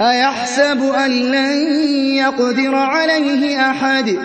أَيَحْسَبُ أَن لَّن يَقْدِرَ عَلَيْهِ أَحَدٌ؟